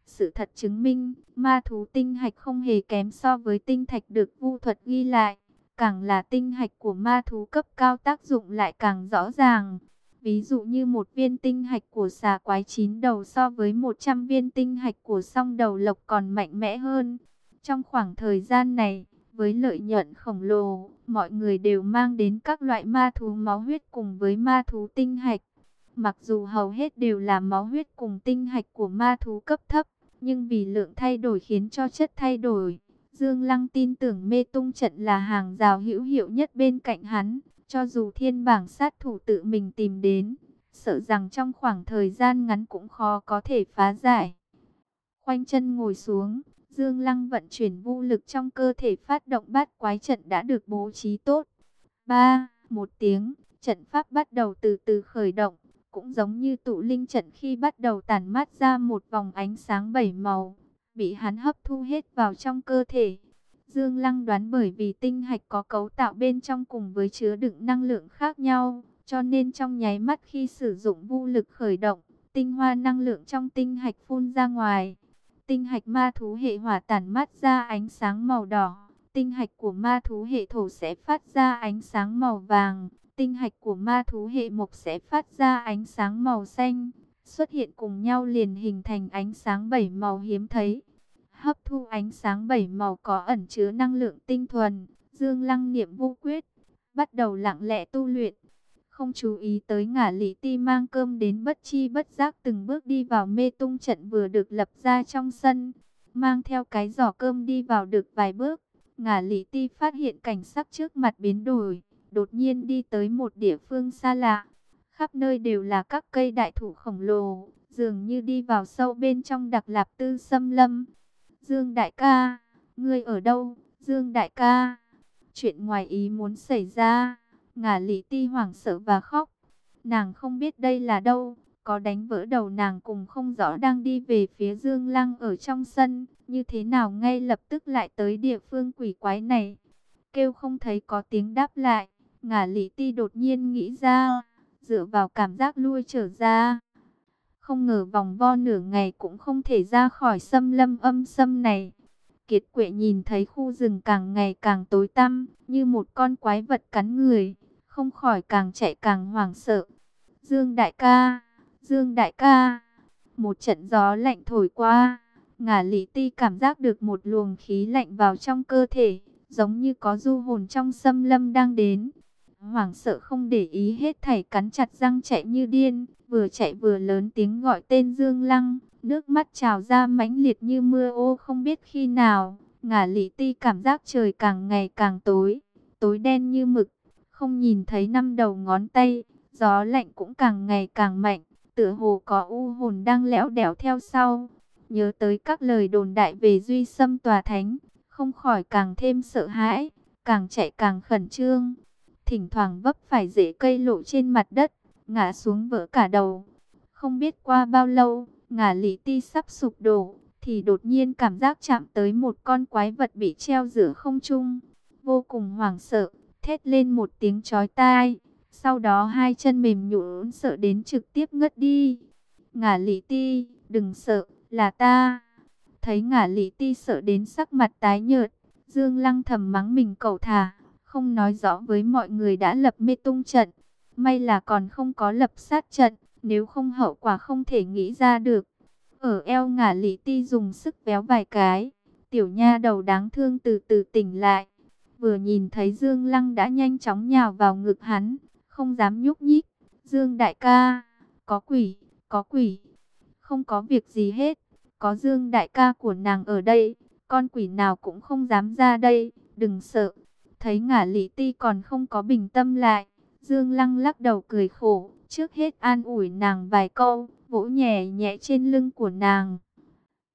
Sự thật chứng minh, ma thú tinh hạch không hề kém so với tinh thạch được vu thuật ghi lại. Càng là tinh hạch của ma thú cấp cao tác dụng lại càng rõ ràng. Ví dụ như một viên tinh hạch của xà quái chín đầu so với 100 viên tinh hạch của song đầu lộc còn mạnh mẽ hơn. Trong khoảng thời gian này, với lợi nhuận khổng lồ, mọi người đều mang đến các loại ma thú máu huyết cùng với ma thú tinh hạch. Mặc dù hầu hết đều là máu huyết cùng tinh hạch của ma thú cấp thấp, nhưng vì lượng thay đổi khiến cho chất thay đổi. Dương Lăng tin tưởng mê tung trận là hàng rào hữu hiệu nhất bên cạnh hắn, cho dù thiên bảng sát thủ tự mình tìm đến, sợ rằng trong khoảng thời gian ngắn cũng khó có thể phá giải. Khoanh chân ngồi xuống, Dương Lăng vận chuyển vũ lực trong cơ thể phát động bát quái trận đã được bố trí tốt. 3. Một tiếng, trận pháp bắt đầu từ từ khởi động, cũng giống như tụ linh trận khi bắt đầu tản mát ra một vòng ánh sáng bảy màu, bị hắn hấp thu hết vào trong cơ thể. Dương Lăng đoán bởi vì tinh hạch có cấu tạo bên trong cùng với chứa đựng năng lượng khác nhau, cho nên trong nháy mắt khi sử dụng vũ lực khởi động, tinh hoa năng lượng trong tinh hạch phun ra ngoài. Tinh hạch ma thú hệ hỏa tản mát ra ánh sáng màu đỏ, tinh hạch của ma thú hệ thổ sẽ phát ra ánh sáng màu vàng, tinh hạch của ma thú hệ mộc sẽ phát ra ánh sáng màu xanh, xuất hiện cùng nhau liền hình thành ánh sáng bảy màu hiếm thấy hấp thu ánh sáng bảy màu có ẩn chứa năng lượng tinh thuần. Dương Lăng niệm vô quyết, bắt đầu lặng lẽ tu luyện. Không chú ý tới ngả lý ti mang cơm đến bất chi bất giác từng bước đi vào mê tung trận vừa được lập ra trong sân. Mang theo cái giỏ cơm đi vào được vài bước. Ngả lý ti phát hiện cảnh sắc trước mặt biến đổi. Đột nhiên đi tới một địa phương xa lạ. Khắp nơi đều là các cây đại thụ khổng lồ. Dường như đi vào sâu bên trong đặc lạp tư xâm lâm. Dương đại ca, ngươi ở đâu? Dương đại ca, chuyện ngoài ý muốn xảy ra. Ngả lý ti hoảng sợ và khóc. Nàng không biết đây là đâu, có đánh vỡ đầu nàng cùng không rõ đang đi về phía Dương Lăng ở trong sân, như thế nào ngay lập tức lại tới địa phương quỷ quái này. Kêu không thấy có tiếng đáp lại, ngả lý ti đột nhiên nghĩ ra, dựa vào cảm giác lui trở ra. Không ngờ vòng vo nửa ngày cũng không thể ra khỏi xâm lâm âm xâm này. Kiệt quệ nhìn thấy khu rừng càng ngày càng tối tăm, như một con quái vật cắn người, không khỏi càng chạy càng hoảng sợ. Dương đại ca, Dương đại ca, một trận gió lạnh thổi qua, ngả lý ti cảm giác được một luồng khí lạnh vào trong cơ thể, giống như có du hồn trong xâm lâm đang đến. Hoảng sợ không để ý hết thảy cắn chặt răng chạy như điên, vừa chạy vừa lớn tiếng gọi tên Dương Lăng, nước mắt trào ra mãnh liệt như mưa ô không biết khi nào, ngả lý ti cảm giác trời càng ngày càng tối, tối đen như mực, không nhìn thấy năm đầu ngón tay, gió lạnh cũng càng ngày càng mạnh, tựa hồ có u hồn đang lẽo đẻo theo sau. Nhớ tới các lời đồn đại về duy xâm tòa thánh, không khỏi càng thêm sợ hãi, càng chạy càng khẩn trương. Thỉnh thoảng vấp phải rễ cây lộ trên mặt đất, ngã xuống vỡ cả đầu. Không biết qua bao lâu, ngả lý ti sắp sụp đổ, thì đột nhiên cảm giác chạm tới một con quái vật bị treo giữa không trung. Vô cùng hoảng sợ, thét lên một tiếng chói tai. Sau đó hai chân mềm nhũn sợ đến trực tiếp ngất đi. Ngả lý ti, đừng sợ, là ta. Thấy ngả lý ti sợ đến sắc mặt tái nhợt, Dương Lăng thầm mắng mình cầu thả, không nói rõ với mọi người đã lập mê tung trận May là còn không có lập sát trận, nếu không hậu quả không thể nghĩ ra được. Ở eo ngả lý ti dùng sức véo vài cái, tiểu nha đầu đáng thương từ từ tỉnh lại. Vừa nhìn thấy Dương Lăng đã nhanh chóng nhào vào ngực hắn, không dám nhúc nhích. Dương đại ca, có quỷ, có quỷ, không có việc gì hết, có Dương đại ca của nàng ở đây, con quỷ nào cũng không dám ra đây, đừng sợ. Thấy ngả lý ti còn không có bình tâm lại, Dương Lăng lắc đầu cười khổ, trước hết an ủi nàng vài câu, vỗ nhẹ nhẹ trên lưng của nàng.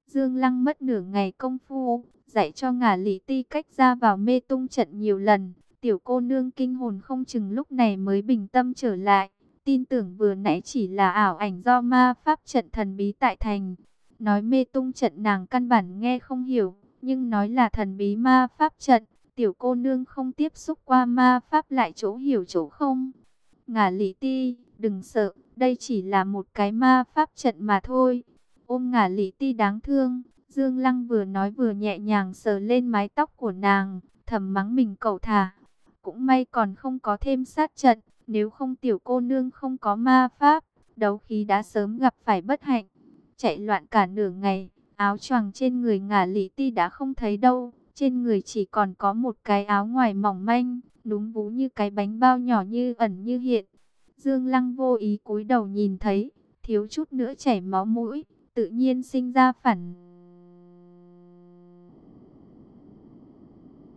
Dương Lăng mất nửa ngày công phu, dạy cho ngả lý ti cách ra vào mê tung trận nhiều lần. Tiểu cô nương kinh hồn không chừng lúc này mới bình tâm trở lại. Tin tưởng vừa nãy chỉ là ảo ảnh do ma pháp trận thần bí tại thành. Nói mê tung trận nàng căn bản nghe không hiểu, nhưng nói là thần bí ma pháp trận. Tiểu cô nương không tiếp xúc qua ma pháp lại chỗ hiểu chỗ không. Ngả lý ti, đừng sợ, đây chỉ là một cái ma pháp trận mà thôi. Ôm ngả lý ti đáng thương, Dương Lăng vừa nói vừa nhẹ nhàng sờ lên mái tóc của nàng, thầm mắng mình cầu thả. Cũng may còn không có thêm sát trận, nếu không tiểu cô nương không có ma pháp, đấu khí đã sớm gặp phải bất hạnh. Chạy loạn cả nửa ngày, áo choàng trên người ngả lý ti đã không thấy đâu, trên người chỉ còn có một cái áo ngoài mỏng manh, đúng vú như cái bánh bao nhỏ như ẩn như hiện. Dương Lăng vô ý cúi đầu nhìn thấy, thiếu chút nữa chảy máu mũi, tự nhiên sinh ra phản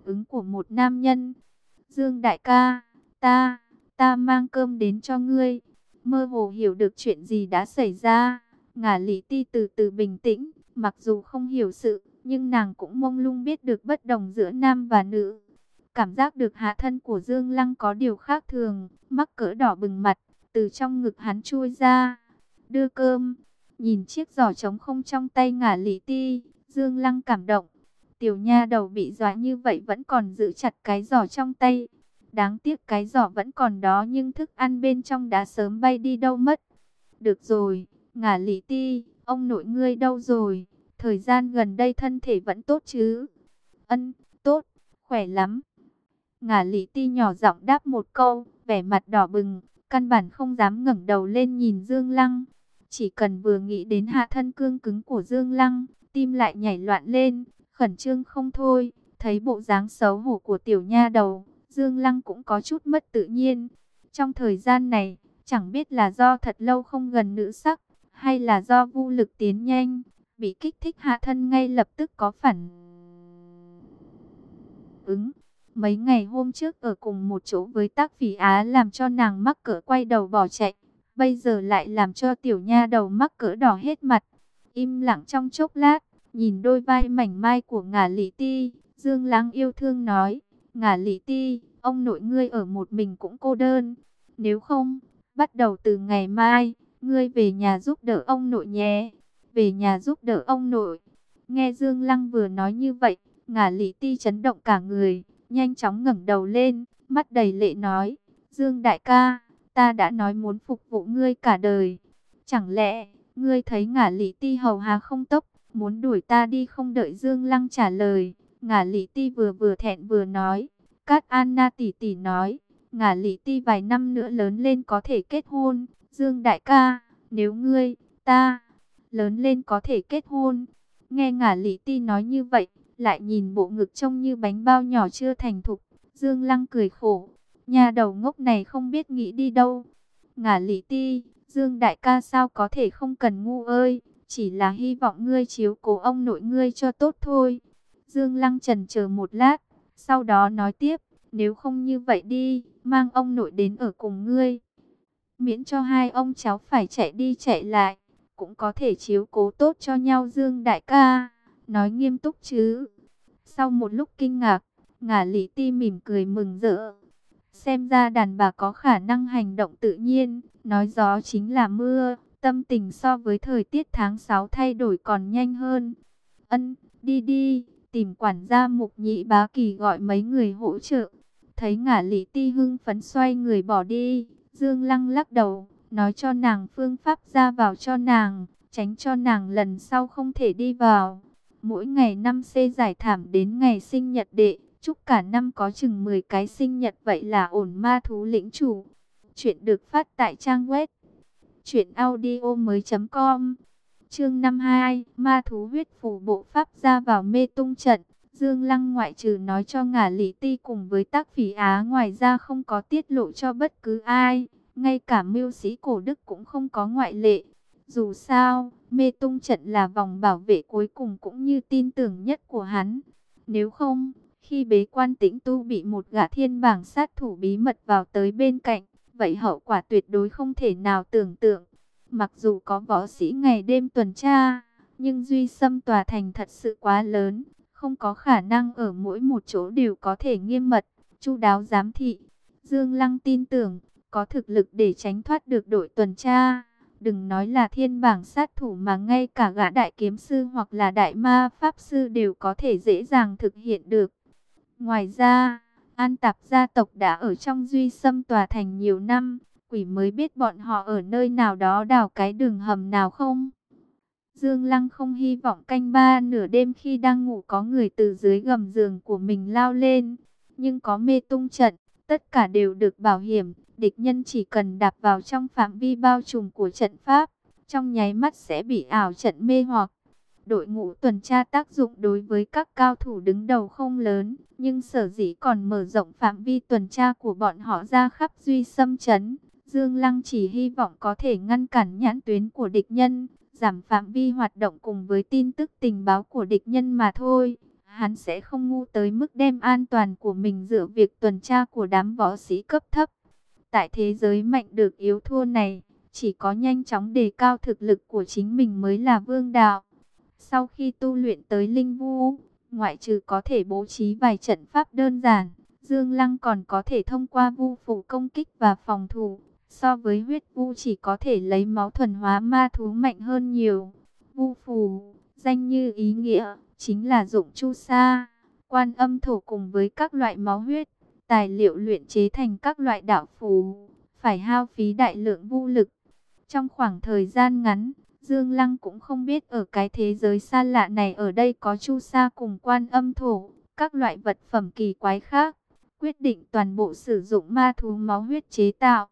ứng của một nam nhân. Dương đại ca, ta, ta mang cơm đến cho ngươi. Mơ hồ hiểu được chuyện gì đã xảy ra. Ngả lý ti từ từ bình tĩnh, mặc dù không hiểu sự, nhưng nàng cũng mông lung biết được bất đồng giữa nam và nữ. Cảm giác được hạ thân của Dương Lăng có điều khác thường, mắc cỡ đỏ bừng mặt, từ trong ngực hắn chui ra. Đưa cơm, nhìn chiếc giỏ trống không trong tay ngả lý ti, Dương Lăng cảm động. Tiểu nha đầu bị dọa như vậy vẫn còn giữ chặt cái giỏ trong tay. Đáng tiếc cái giỏ vẫn còn đó nhưng thức ăn bên trong đã sớm bay đi đâu mất. Được rồi, ngả lý ti, ông nội ngươi đâu rồi? Thời gian gần đây thân thể vẫn tốt chứ? Ân, tốt, khỏe lắm. Ngả lý ti nhỏ giọng đáp một câu, vẻ mặt đỏ bừng, căn bản không dám ngẩng đầu lên nhìn Dương Lăng. Chỉ cần vừa nghĩ đến hạ thân cương cứng của Dương Lăng, tim lại nhảy loạn lên, khẩn trương không thôi. Thấy bộ dáng xấu hổ của tiểu nha đầu, Dương Lăng cũng có chút mất tự nhiên. Trong thời gian này, chẳng biết là do thật lâu không gần nữ sắc, hay là do vô lực tiến nhanh, bị kích thích hạ thân ngay lập tức có phản ứng. Mấy ngày hôm trước ở cùng một chỗ với tác phỉ Á làm cho nàng mắc cỡ quay đầu bỏ chạy. Bây giờ lại làm cho tiểu nha đầu mắc cỡ đỏ hết mặt. Im lặng trong chốc lát, nhìn đôi vai mảnh mai của ngả lý ti. Dương Lăng yêu thương nói, ngả lý ti, ông nội ngươi ở một mình cũng cô đơn. Nếu không, bắt đầu từ ngày mai, ngươi về nhà giúp đỡ ông nội nhé. Về nhà giúp đỡ ông nội. Nghe Dương Lăng vừa nói như vậy, ngả lý ti chấn động cả người nhanh chóng ngẩng đầu lên, mắt đầy lệ nói, Dương đại ca, ta đã nói muốn phục vụ ngươi cả đời. Chẳng lẽ, ngươi thấy ngả lý ti hầu hà không tốc, muốn đuổi ta đi không đợi Dương Lăng trả lời. Ngả lý ti vừa vừa thẹn vừa nói, Cát Anna tỷ tỷ nói, ngả lý ti vài năm nữa lớn lên có thể kết hôn. Dương đại ca, nếu ngươi, ta, lớn lên có thể kết hôn. Nghe ngả lý ti nói như vậy, lại nhìn bộ ngực trông như bánh bao nhỏ chưa thành thục. Dương Lăng cười khổ, nhà đầu ngốc này không biết nghĩ đi đâu. Ngả lý ti, Dương đại ca sao có thể không cần ngu ơi, chỉ là hy vọng ngươi chiếu cố ông nội ngươi cho tốt thôi. Dương Lăng trần chờ một lát, sau đó nói tiếp, nếu không như vậy đi, mang ông nội đến ở cùng ngươi. Miễn cho hai ông cháu phải chạy đi chạy lại, cũng có thể chiếu cố tốt cho nhau Dương đại ca nói nghiêm túc chứ. Sau một lúc kinh ngạc, ngả lý ti mỉm cười mừng rỡ. Xem ra đàn bà có khả năng hành động tự nhiên, nói gió chính là mưa, tâm tình so với thời tiết tháng 6 thay đổi còn nhanh hơn. Ân, đi đi, tìm quản gia mục nhị bá kỳ gọi mấy người hỗ trợ. Thấy ngả lý ti hưng phấn xoay người bỏ đi, Dương Lăng lắc đầu, nói cho nàng phương pháp ra vào cho nàng, tránh cho nàng lần sau không thể đi vào. Mỗi ngày năm c giải thảm đến ngày sinh nhật đệ, chúc cả năm có chừng 10 cái sinh nhật vậy là ổn ma thú lĩnh chủ. Chuyện được phát tại trang web truyệnaudiomoi.com. Chương 52, Ma thú huyết phủ bộ pháp ra vào mê tung trận. Dương Lăng ngoại trừ nói cho ngả lý ti cùng với tác phỉ Á ngoài ra không có tiết lộ cho bất cứ ai. Ngay cả mưu sĩ cổ đức cũng không có ngoại lệ. Dù sao, mê tung trận là vòng bảo vệ cuối cùng cũng như tin tưởng nhất của hắn. Nếu không, khi bế quan tĩnh tu bị một gã thiên bảng sát thủ bí mật vào tới bên cạnh, vậy hậu quả tuyệt đối không thể nào tưởng tượng. Mặc dù có võ sĩ ngày đêm tuần tra, nhưng duy xâm tòa thành thật sự quá lớn, không có khả năng ở mỗi một chỗ đều có thể nghiêm mật, chu đáo giám thị. Dương Lăng tin tưởng, có thực lực để tránh thoát được đội tuần tra. Đừng nói là thiên bảng sát thủ mà ngay cả gã đại kiếm sư hoặc là đại ma pháp sư đều có thể dễ dàng thực hiện được. Ngoài ra, An Tạp gia tộc đã ở trong duy xâm tòa thành nhiều năm, quỷ mới biết bọn họ ở nơi nào đó đào cái đường hầm nào không. Dương Lăng không hy vọng canh ba nửa đêm khi đang ngủ có người từ dưới gầm giường của mình lao lên, nhưng có mê tung trận, tất cả đều được bảo hiểm, địch nhân chỉ cần đạp vào trong phạm vi bao trùm của trận pháp, trong nháy mắt sẽ bị ảo trận mê hoặc. Đội ngũ tuần tra tác dụng đối với các cao thủ đứng đầu không lớn, nhưng sở dĩ còn mở rộng phạm vi tuần tra của bọn họ ra khắp duy xâm chấn. Dương Lăng chỉ hy vọng có thể ngăn cản nhãn tuyến của địch nhân, giảm phạm vi hoạt động cùng với tin tức tình báo của địch nhân mà thôi. Hắn sẽ không ngu tới mức đem an toàn của mình dựa việc tuần tra của đám võ sĩ cấp thấp. Tại thế giới mạnh được yếu thua này, chỉ có nhanh chóng đề cao thực lực của chính mình mới là vương đạo. Sau khi tu luyện tới linh vu, ngoại trừ có thể bố trí vài trận pháp đơn giản, Dương Lăng còn có thể thông qua vu phủ công kích và phòng thủ. So với huyết vu chỉ có thể lấy máu thuần hóa ma thú mạnh hơn nhiều. Vu phủ, danh như ý nghĩa, chính là dụng chu sa, quan âm thổ cùng với các loại máu huyết, tài liệu luyện chế thành các loại đạo phù, phải hao phí đại lượng vu lực. Trong khoảng thời gian ngắn, Dương Lăng cũng không biết ở cái thế giới xa lạ này ở đây có chu sa cùng quan âm thổ, các loại vật phẩm kỳ quái khác. Quyết định toàn bộ sử dụng ma thú máu huyết chế tạo.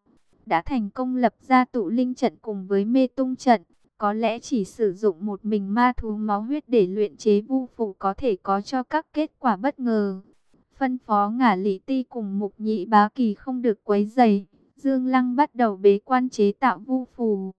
Đã thành công lập ra tụ linh trận cùng với mê tung trận. Có lẽ chỉ sử dụng một mình ma thú máu huyết để luyện chế vu phụ có thể có cho các kết quả bất ngờ. Phân phó ngả lý ti cùng mục nhị bá kỳ không được quấy dày. Dương Lăng bắt đầu bế quan chế tạo vu phù.